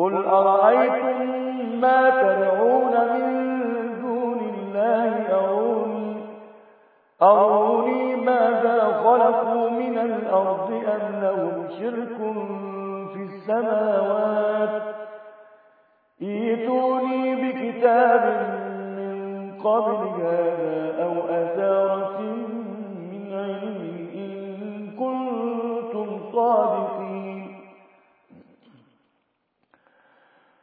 قل أرأيتم ما تدعون من دون الله أروني, أروني ماذا خلقوا من الأرض أم لهم شرك في السماوات. إيتوني بكتاب من قبل هذا أو أثارة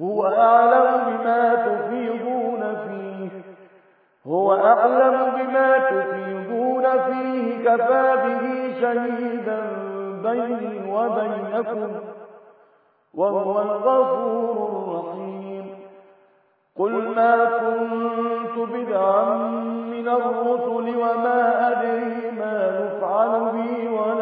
هو أعلم بما تفيضون فيه. هو أعلم بما تفيضون فيه. كفى به شهيدا بيني وبينكم وهو الغفور الرحيم. قل ما كنت بدعا من الرسل وما أدري ما يفعل بي ولا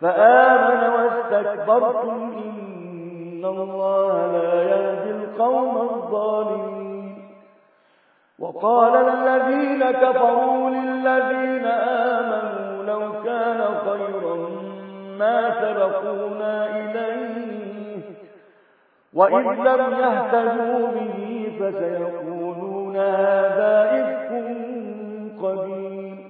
فآمن واستكبرتم إن الله لا يهدي القوم الظالمين. وقال الذين كفروا للذين آمنوا لو كان خيرا ما سبقونا إليه. وإذ لم يهتدوا به فسيقولون هذا إفك قديم.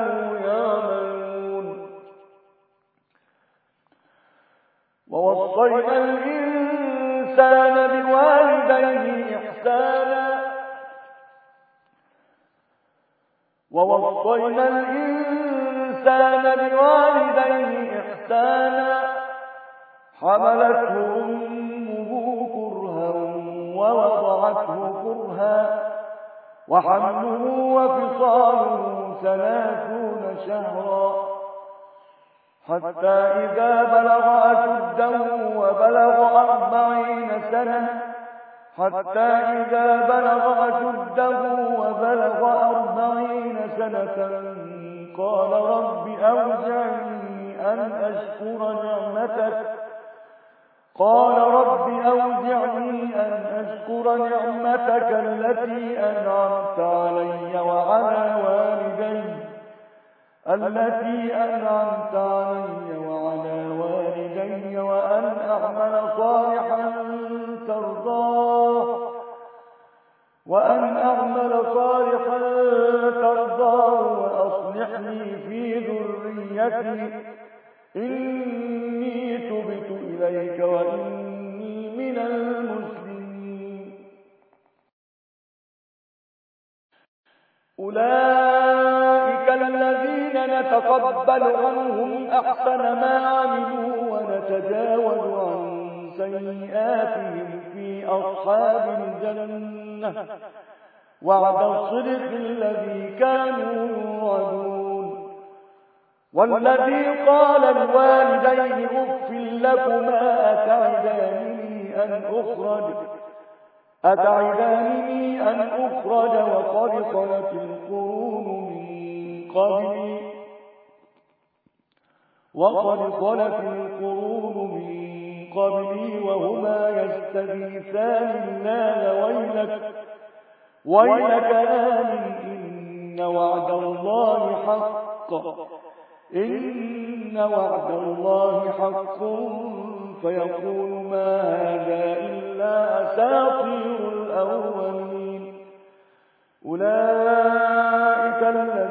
ووصينا الإنسان بوالديه إحسانا. ووصينا الإنسان بوالديه إحسانا. حملته أمه كرها ووضعته كرها. وحمله وفصاله ثلاثون شهرا. حتى إذا بلغ أشده وبلغ أربعين سنة حتى إذا بلغ أشده وبلغ أربعين سنة قال رب أوزعني أن أشكر نعمتك. قال رب أوزعني أن أشكر نعمتك التي أنعمت علي وعلى والدي. التي أنعمت علي وعلى والدي وأن أعمل صالحا ترضاه. وأن أعمل صالحا ترضاه وأصلح لي في ذريتي. إني تبت إليك وإني من المسلمين. أولئك نتقبل عنهم أحسن ما عملوا ونتجاوز عن سيئاتهم في أصحاب الجنة. وعد الصدق الذي كانوا يوعدون. والذي قال الوالدين أف لكما أتعدانني أن أخرج. أتعدانني أن أخرج وقد خلت القرون من قبلي. وقد خلت القرون من قبلي وهما يستغيثان الله ويلك ويلك آمن إن وعد الله حق إن وعد الله حق فيقول ما هذا إلا أساطير الأولين. أولئك الذين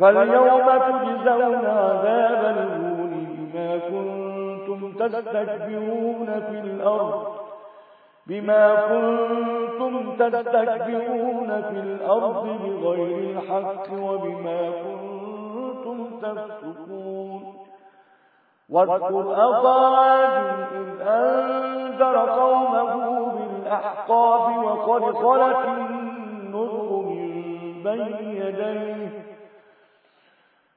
فاليوم تجزون عذاب الهون بما كنتم تستكبرون في الأرض بما كنتم تستكبرون في الأرض بغير الحق وبما كنتم تفسقون. واذكر أخا عاد إذ أنذر قومه بالأحقاف وقد خلت النذر من بين يديه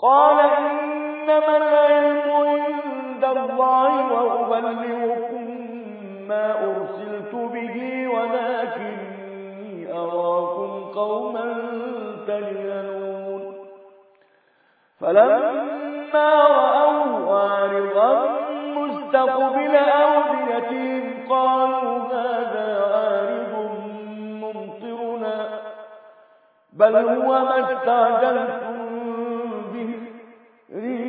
قال إنما العلم عند الله وأبلغكم ما أرسلت به ولكني أراكم قوما تجهلون فلما رأوا عارضا مستقبل أوديتهم قالوا هذا عارض ممطرنا بل هو ما استعجلتم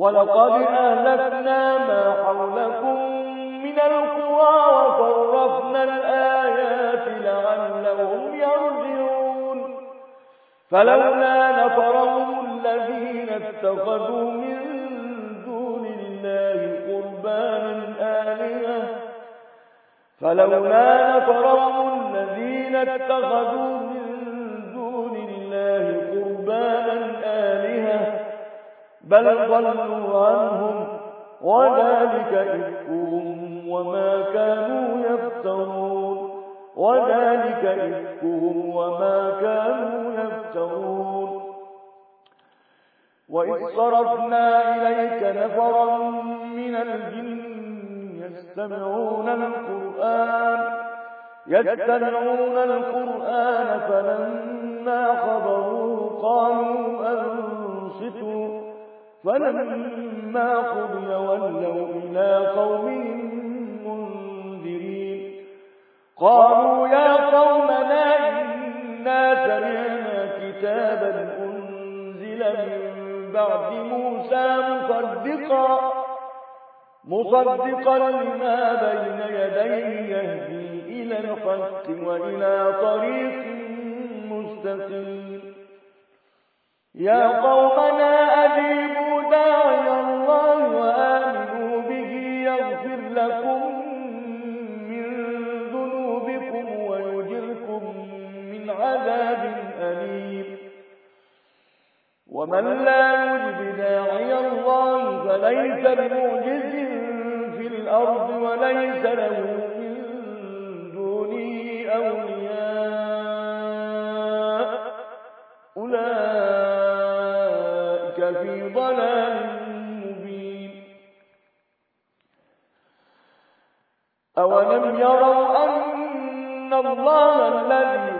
ولقد أهلكنا ما حولكم من القرى وصرفنا الآيات لعلهم يرجعون. فلولا نفرهم الذين اتخذوا من دون الله قربانا آلهة. فلولا نفرهم الذين اتخذوا بل ضلوا عنهم وذلك إفكهم وما كانوا يفترون. وذلك إفكهم وما كانوا يفترون. وإذ صرفنا إليك نفرا من الجن يستمعون القرآن يستمعون القرآن فلما خبروا قالوا أنصتوا. فلما قضي ولوا إلى قومهم منذرين. قالوا يا قومنا إنا سمعنا كتابا أنزل من بعد موسى مصدقا. مصدقا لما بين يديه يهدي إلى الحق وإلى طريق مستقيم. يا قومنا أجيبوا ومن لا يجب داعي الله فليس بمعجز في الأرض وليس له من دونه أولياء. أولئك في ضلال مبين. أولم يروا أن الله الذي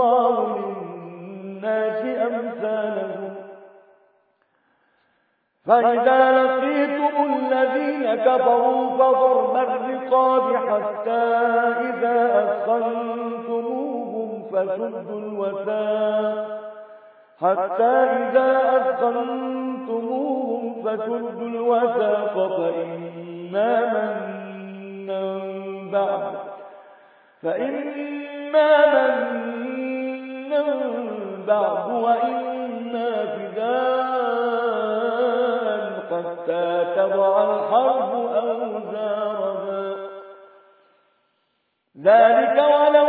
الله للناس أمثالهم. فإذا لقيتم الذين كفروا فضرب الرقاب حتى إذا أثخنتموهم فشدوا الوثاق. حتى إذا أثخنتموهم فشدوا الوثاق فإما منا بعد. فإما منا بعد وإما فداء حتى تضع الحرب أوزارها. ذلك ولو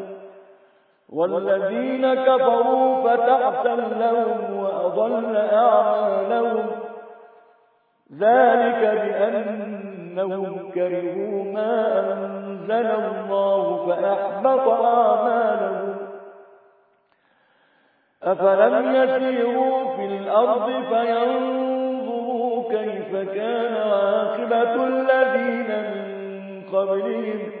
والذين كفروا فتحسن لهم وأضل أعمالهم. ذلك بأنهم كرهوا ما أنزل الله فأحبط أعمالهم. أفلم يسيروا في الأرض فينظروا كيف كان عاقبة الذين من قبلهم.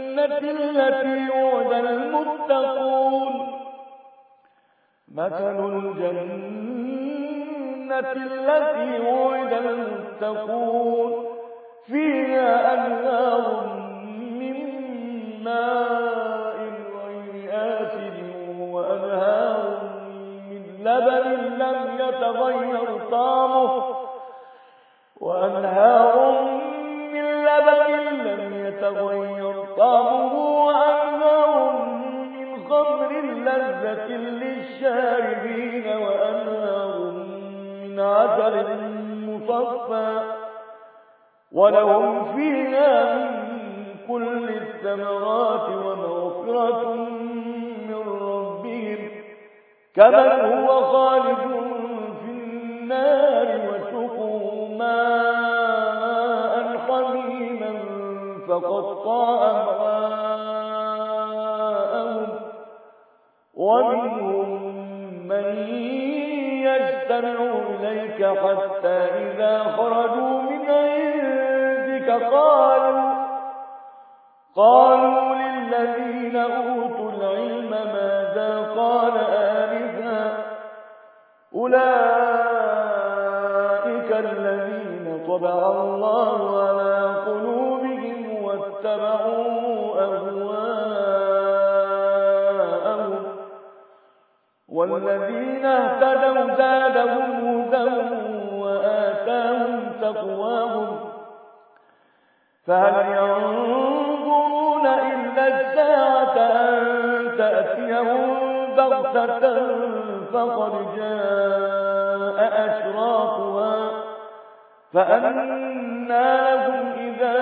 التي وعد المتقون. مثل الجنة التي وعد المتقون. فيها أنهار من ماء غير آسن وأنهار من لبن لم يتغير طعمه. وأنهار من لبن لم يتغير من لذة للشاربين من مصفى ولهم فيها من كل الثمرات ومغفرة من ربهم كمن هو خالد في النار وسقوا ماء فقطع أمعاءهم ومنهم من يستمع إليك حتى إذا خرجوا من عندك قالوا قالوا للذين أوتوا العلم ماذا قال آنفا أولئك الذين طبع الله على قلوبهم واتبعوا أهواءهم والذين اهتدوا زادهم هدى وآتاهم تقواهم فهل ينظرون إلا الساعة أن تأتيهم بغتة فقد جاء أشراطها فأنا لهم إذا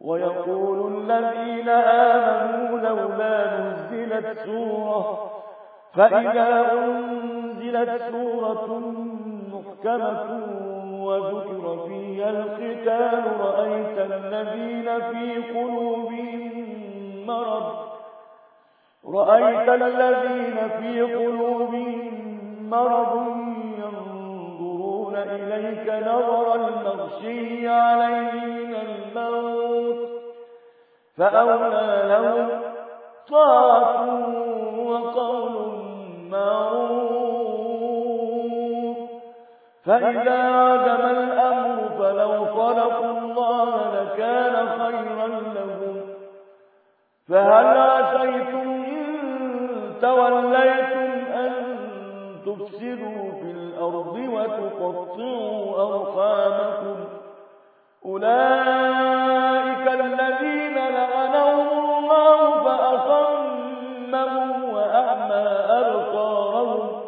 ويقول الذين آمنوا لولا نزلت سورة فإذا أنزلت سورة محكمة وذكر فيها القتال رأيت الذين في قلوبهم مرض رأيت الذين في قلوبهم مرض إليك نظر المغشي عليه من الموت فأولى لهم طاعة وقول معروف. فإذا عدم الأمر فلو صدقوا الله لكان خيرا لهم. فهل عسيتم إن توليتم تفسدوا في الأرض وتقطعوا أرحامكم. أولئك الذين لعنهم الله فأصمهم وأعمى أبصارهم.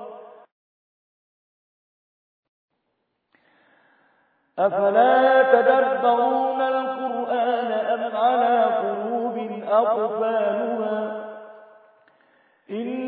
أفلا يتدبرون القرآن أم على قلوب أقفالها؟ إن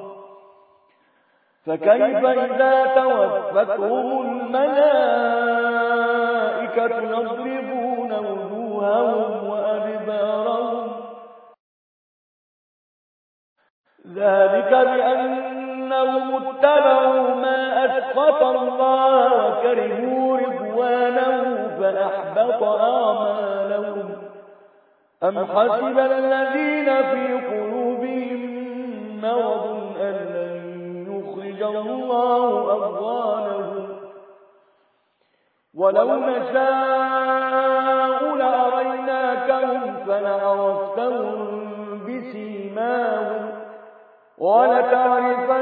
فكيف إذا توفتهم الملائكة يضربون وجوههم وأدبارهم؟ ذلك بأنهم اتبعوا ما أسخط الله وكرهوا رضوانه فأحبط أعمالهم. أم حسب الذين في قلوبهم مرض؟ الله أضوانهم ولو نشاء لأريناكهم فلعرفتهم بسيماهم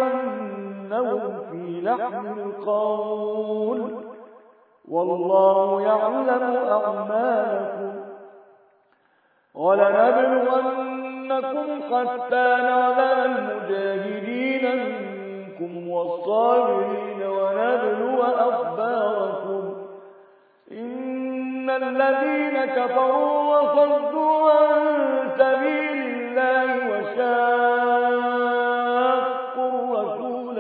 ولتعرفنهم في لحم القول. والله يعلم أعمالكم. ولنبلونكم حتى نعلم المجاهدين منكم والصابرين ونبلو أخباركم. إن الذين كفروا وصدوا عن سبيل الله وشاقوا الرسول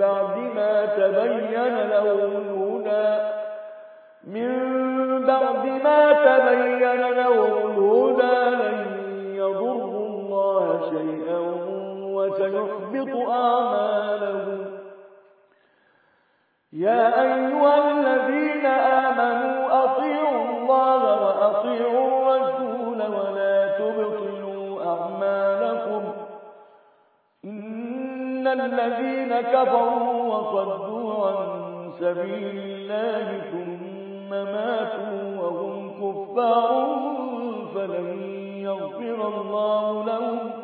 بعد ما تبين لهم الهدى. من بعد ما تبين لهم وسيحبط أعمالهم يا أيها الذين آمنوا أطيعوا الله وأطيعوا الرسول ولا تبطلوا أعمالكم. إن الذين كفروا وصدوا عن سبيل الله ثم ماتوا وهم كفار فلن يغفر الله لهم.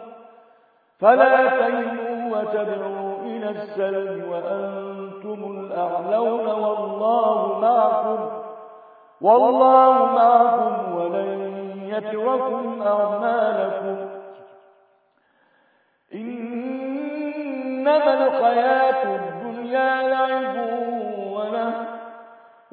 فلا تهنوا وتدعوا إلى السلم وأنتم الأعلون والله معكم والله معكم ولن يتركم أعمالكم. إنما الحياة الدنيا لعب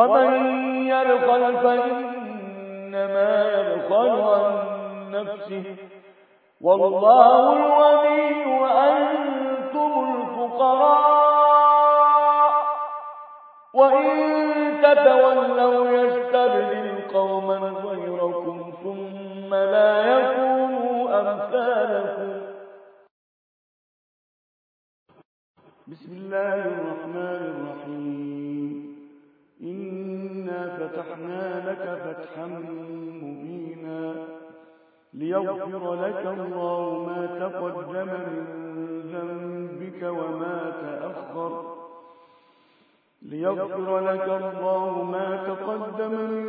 ومن يبخل فإنما يبخل عن نفسه. والله الغني وأنتم الفقراء. وإن تتولوا يستبدل قوما غيركم ثم لا يكونوا أمثالكم. بسم الله الرحمن الرحيم. فتحنا لك فتحا مبينا ليغفر لك الله ما تقدم من ذنبك وما تأخر ليغفر لك الله ما تقدم من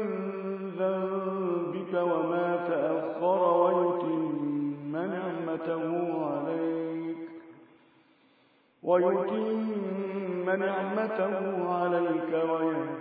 ذنبك وما تأخر ويتم نعمته عليك ويتم نعمته عليك ويهديك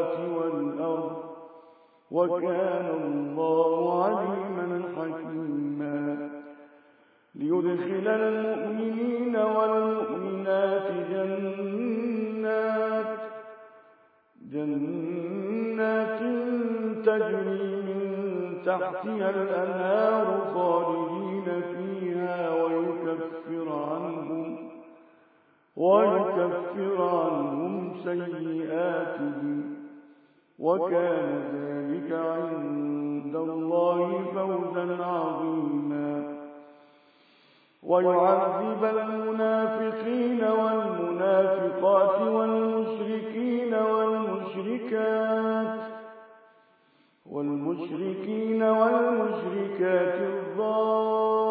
وكان الله عليما حكيما. ليدخل المؤمنين والمؤمنات جنات جنات تجري من تحتها الأنهار خالدين فيها ويكفر عنهم ويكفر عنهم سيئاتهم. وكان ذلك عند الله فوزا عظيما. ويعذب المنافقين والمنافقات والمشركين والمشركات والمشركين والمشركات الظانين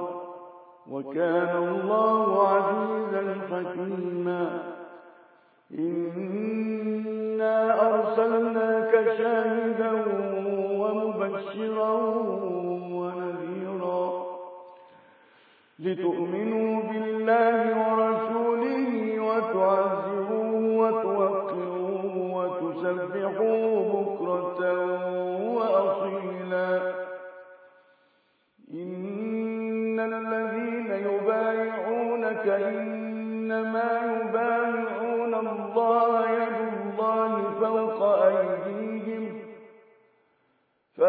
وكان الله عزيزا حكيما. إنا أرسلناك شاهدا ومبشرا ونذيرا لتؤمنوا بالله ورسوله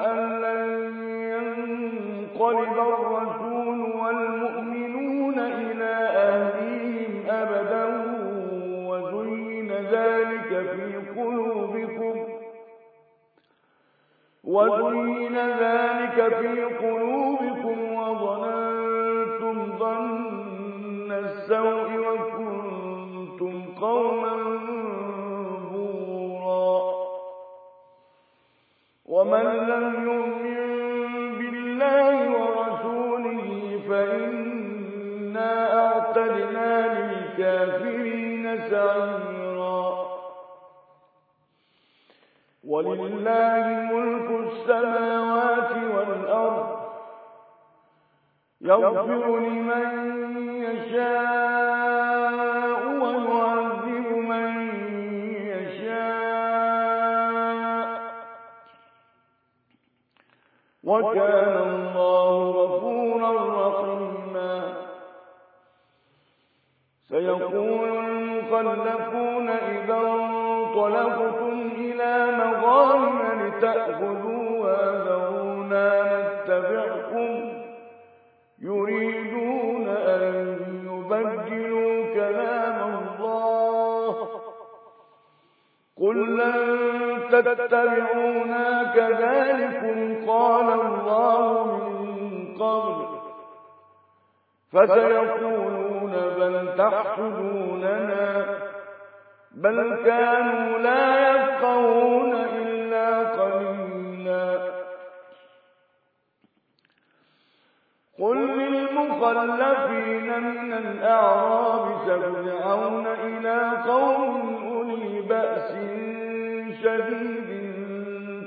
أن ينقلب الرسول والمؤمنون إلى أهليهم وزين ذلك في ولله ملك السماوات والأرض. يغفر لمن يشاء ويعذب من يشاء. وكان الله غفورا رحيما. سيقول المخلفون إذا انطلقتم إلى مغانم لتأخذوها ذرونا نتبعكم. يريدون أن يبدلوا كلام الله. قل لن تتبعونا. كذلكم قال الله من قبل. فسيقولون بل تحسدوننا. بل كانوا لا يفقهون إلا قليلا. قل للمخلفين من الأعراب ترجعون إلى قوم أولي بأس شديد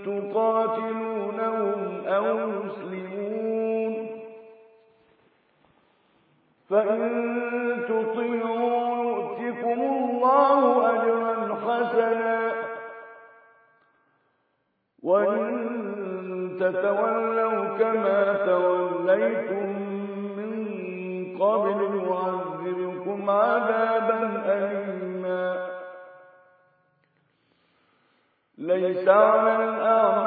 تقاتلونهم أو يسلمون. فإن تطيعوا وإن تتولوا كما توليتم من قبل يعذبكم عذابا أليما. ليس على الأعمى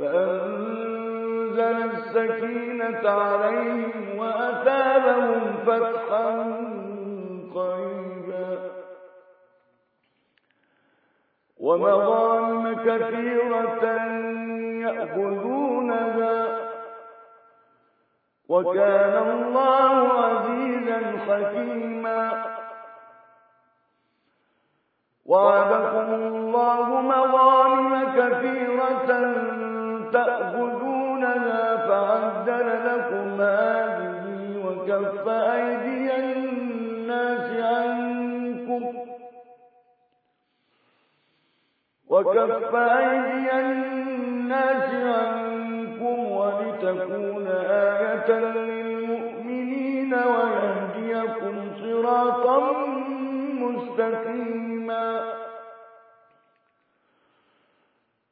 فأنزل السكينة عليهم وأثابهم فتحا قريبا. ومغانم كثيرة يأخذونها. وكان الله عزيزا حكيما. وعدكم الله مغانم كثيرة فعدل لكم هذه وكف أيدي الناس عنكم وكف أيدي الناس عنكم ولتكون آية للمؤمنين ويهديكم صراطا مستقيما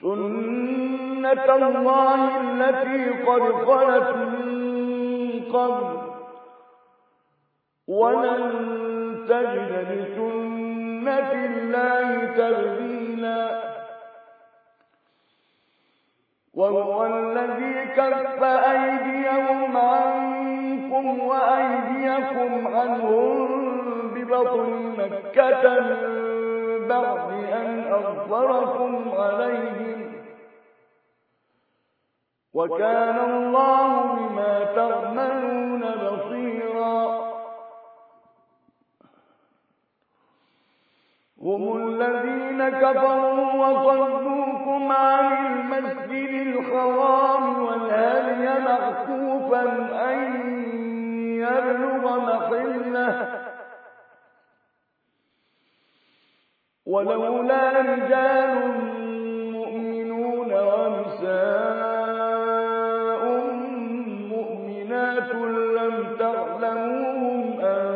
سنة الله التي قد خلت من قبل ولن تجد لسنة الله تبديلا وهو الذي كف أيديهم عنكم وأيديكم عنهم ببطن مكة من بعد أن أغفركم عليهم وكان الله بما تعملون بصيرا هم الذين كفروا وصدوكم عن المسجد الحرام والهدي معكوفا أن يبلغ محله ولولا رجال مؤمنون ونساء مؤمنات لم تعلموهم أن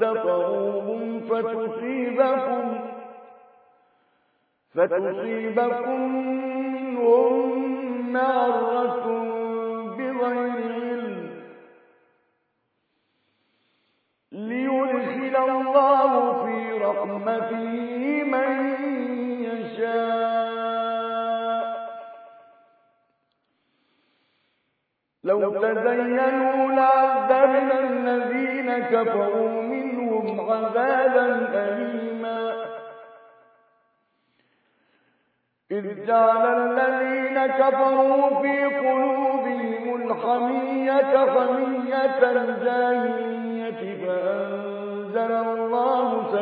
تطروهم فتصيبكم فتصيبكم منهم معرة بغير علم. ليدخل الله رحمته من يشاء. لو تزينوا لعذبنا الذين كفروا منهم عذابا أليما. إذ جعل الذين كفروا في قلوبهم الحمية حمية الجاهلية فأنزل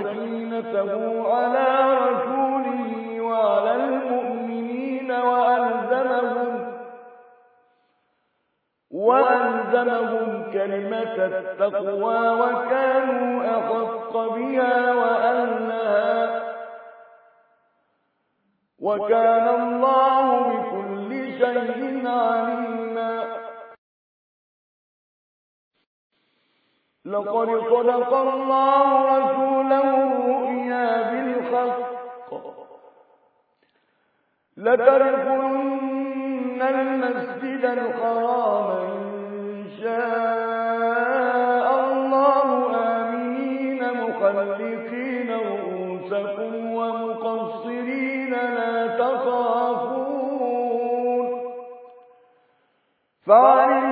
سكينته على رسوله وعلى المؤمنين وألزمهم وألزمهم كلمة التقوى وكانوا أحق بها وأهلها وكان الله بكل شيء عليما لقد صدق الله رسوله الرؤيا بالحق. لتركن المسجد الحرام إن شاء الله آمين مخلقين رؤوسكم ومقصرين لا تخافون. فعلم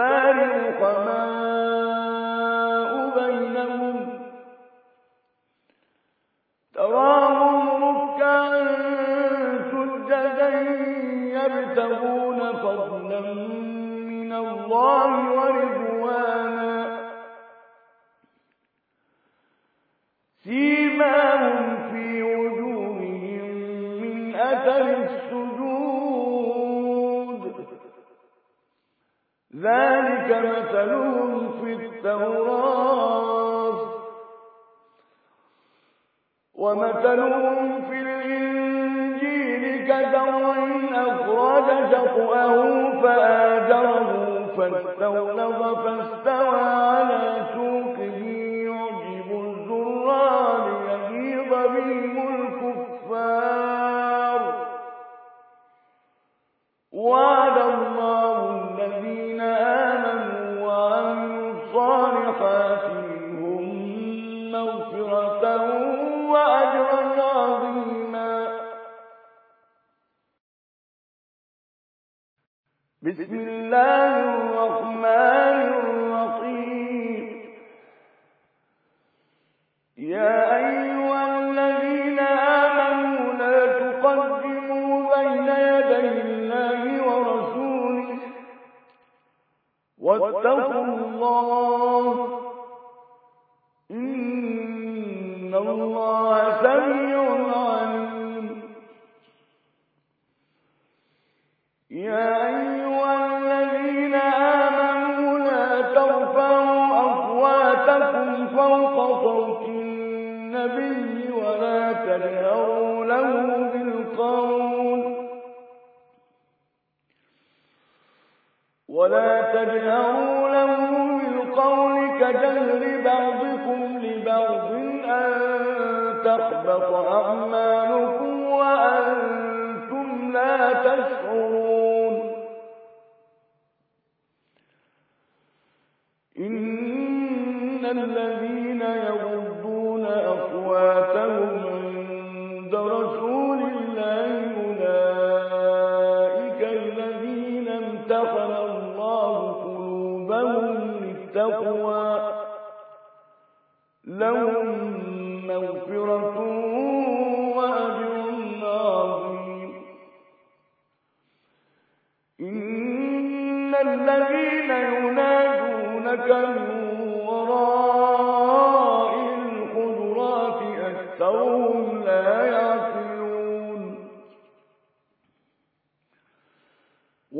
الكفار رحماء مثلهم في التوراة ومثلهم في الإنجيل كزرع أخرج شطأه فآجره فاستولظ فاستوى على سوقه الذين يغضون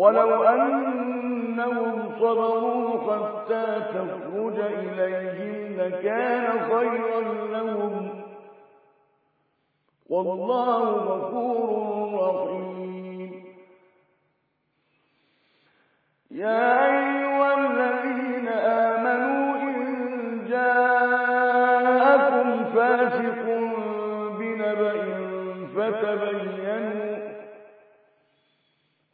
ولو أنهم صبروا حتى تخرج إليهم لكان خيرا لهم. والله غفور رحيم. يا أيها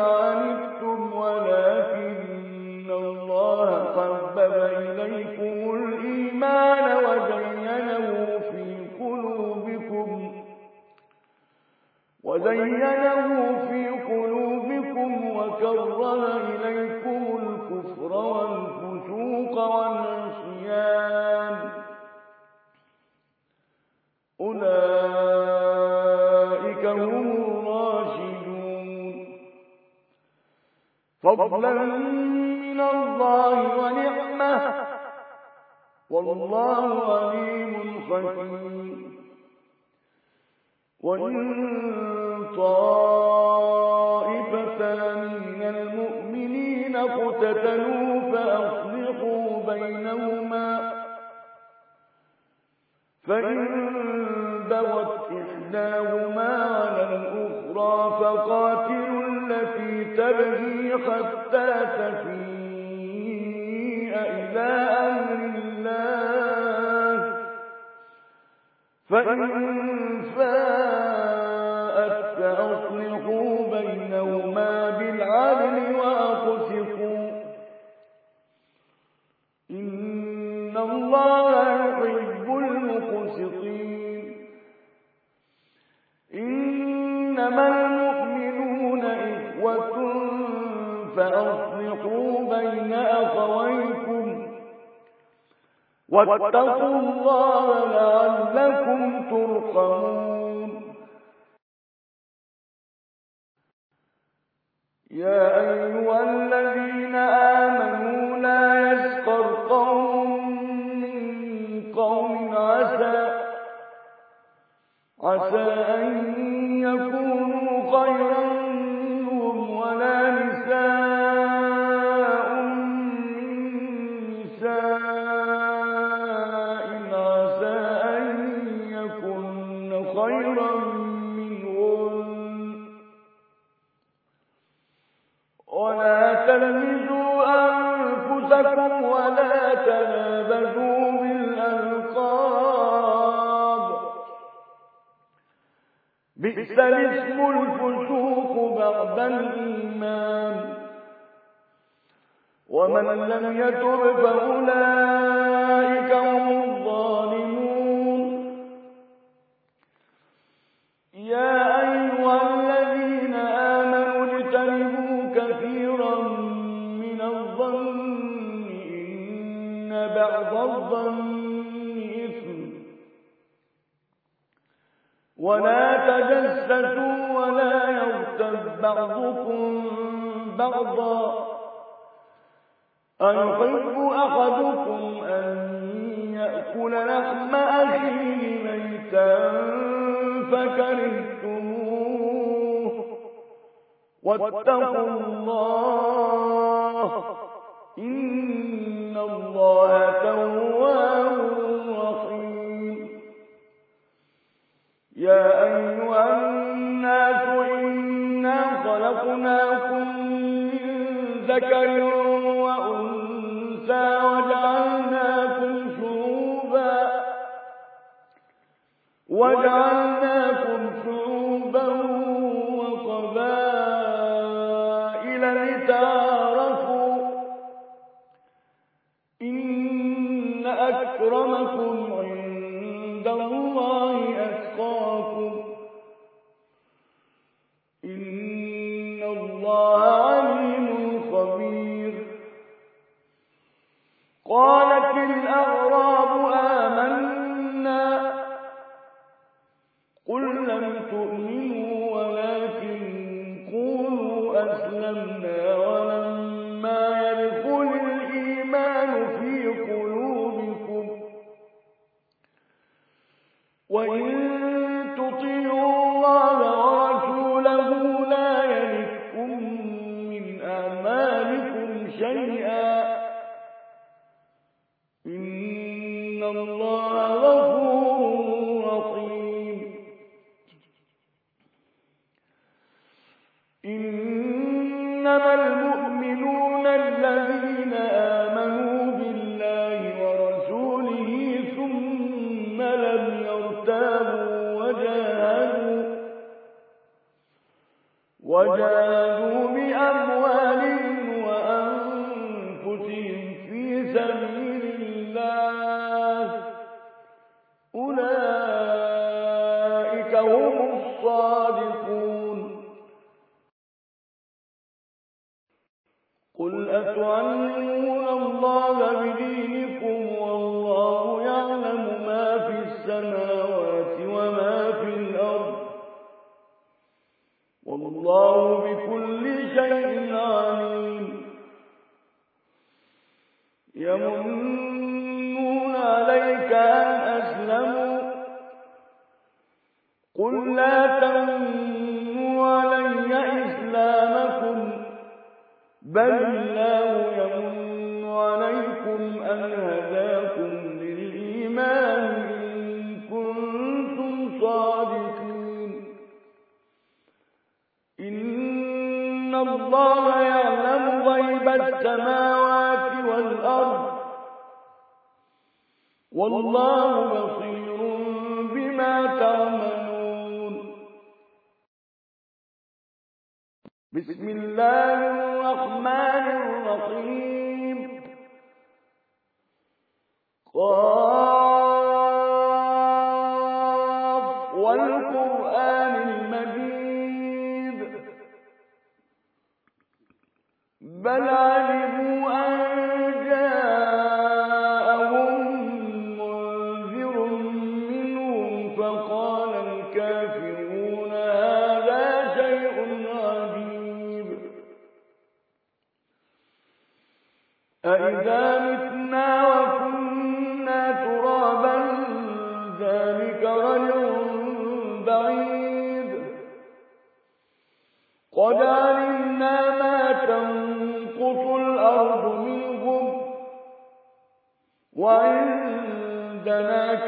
لعنتم ولكن الله حبب إليكم الإيمان وزينه في قلوبكم وزينه في قلوبكم وكره إليكم الكفر والفسوق والعصيان فضلا من الله ونعمة. والله عليم حكيم. وإن طائفتان من المؤمنين اقتتلوا فأصلحوا بينهما. فإن بغت إحداهما على الأخرى فقاتلوا تبغي حتى تفيء إلى أمر الله. فإن فاءت فأصلحوا بينهما بالعدل وأقسطوا. إن الله بين أخويكم واتقوا الله لعلكم ترحمون. يا أيها الذين آمنوا لا يسخر قوم من قوم عسى. عسى بئس الاسم الفسوق بعد ومن لم يتب فأولئك الله الصادقين إن الله يعلم غيب السماوات والأرض. والله بصير بما تعملون. بسم الله الرحمن الرحيم. قال بل عليم.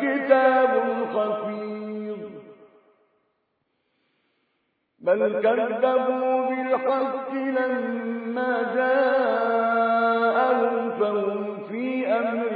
كتاب خفير بل كذبوا بالحق لما جاءهم فهم في أمر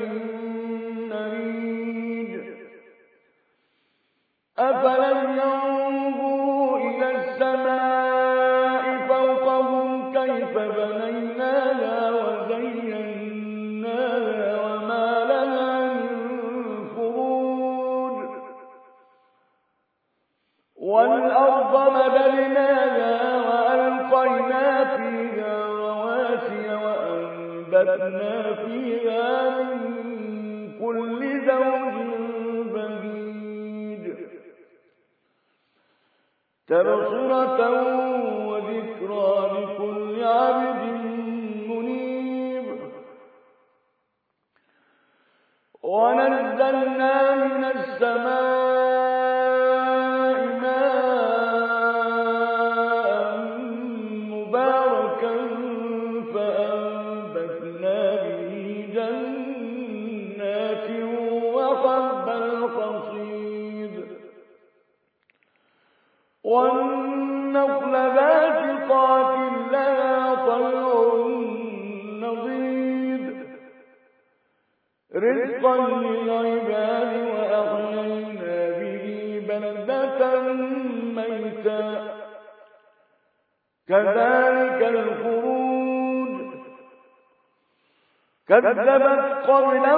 أَلْقَيْنَا فِي كذبت قبلهم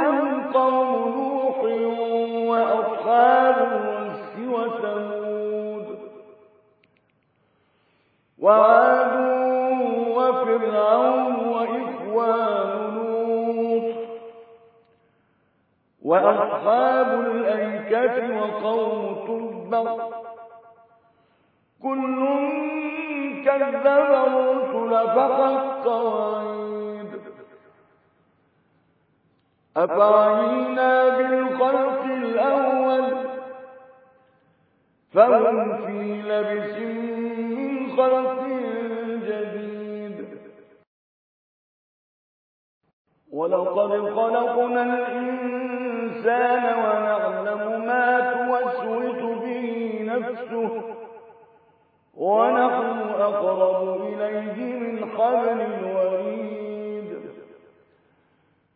إليه من حبل الوريد.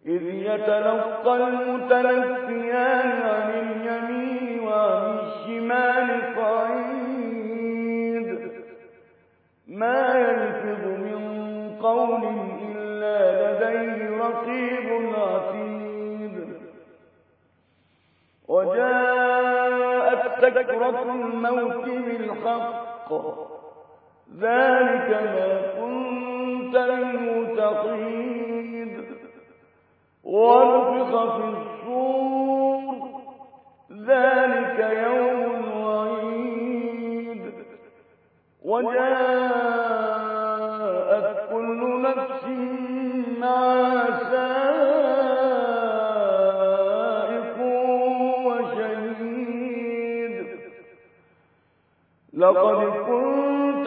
إذ يتلقى المتلقيان عن اليمين وعن الشمال قعيد ما يلفظ من قول إلا لديه رقيب عتيد. وجاءت سكرة الموت بالحق. ذلك ما كنت منه تقيد ونفخ في الصور ذلك يوم وعيد وجاءت كل نفس مع سائق وشهيد. لقد كنت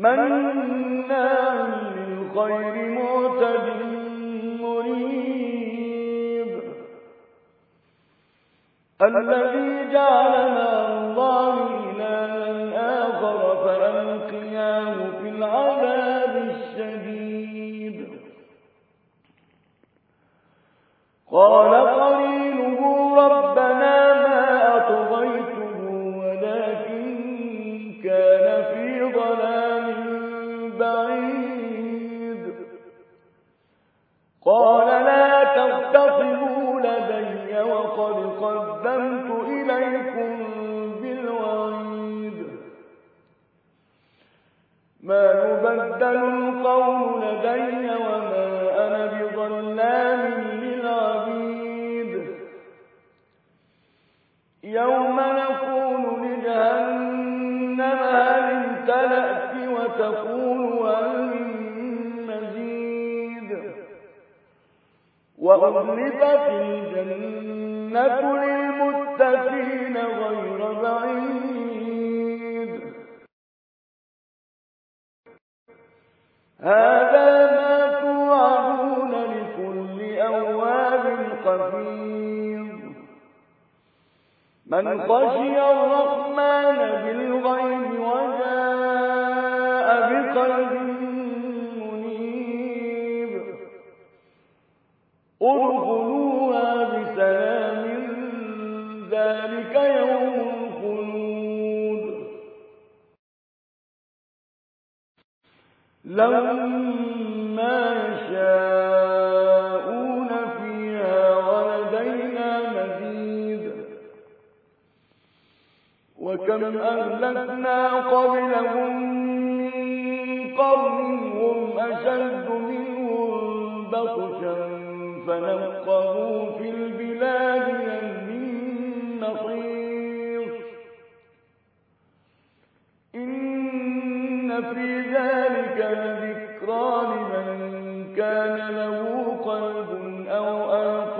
مناع للخير معتد مريب. الذي جعل مع الله إلها آخر فألقياه في العذاب الشديد. قال قرينه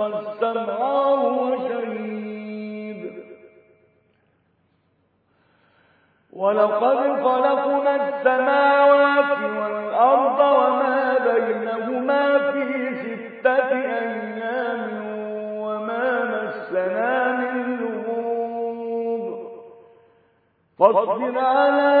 والسمع وهو شهيد. ولقد خلقنا السماوات والأرض وما بينهما في ستة أيام وما مسنا من لغوب. فاصبر على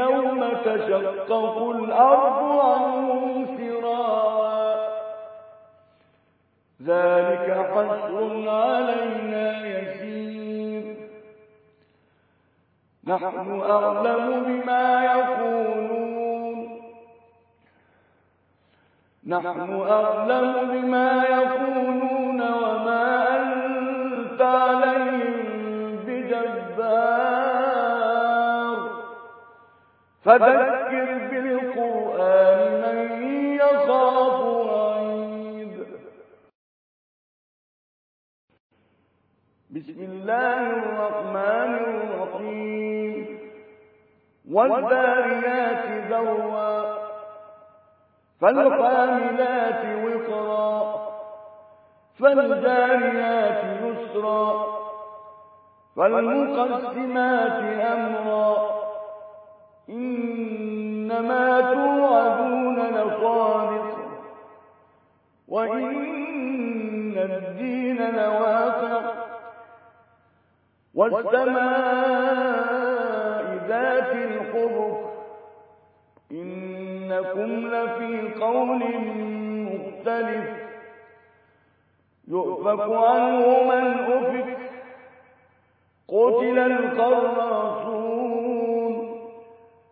يوم تشقق الأرض عنهم سراعا. ذلك حشر علينا يسير. نحن أعلم بما يقولون. نحن أعلم بما يقولون. فذكر بالقرآن من يخاف وعيد. بسم الله الرحمن الرحيم. والذاريات ذروا فالحاملات وقرا فالجاريات يسرا فالمقسمات أمرا إنما توعدون لصادق وإن الدين لواقع والسماء ذات الحبك إنكم لفي قول مختلف يؤفك عنه من أفك. قتل الخراصون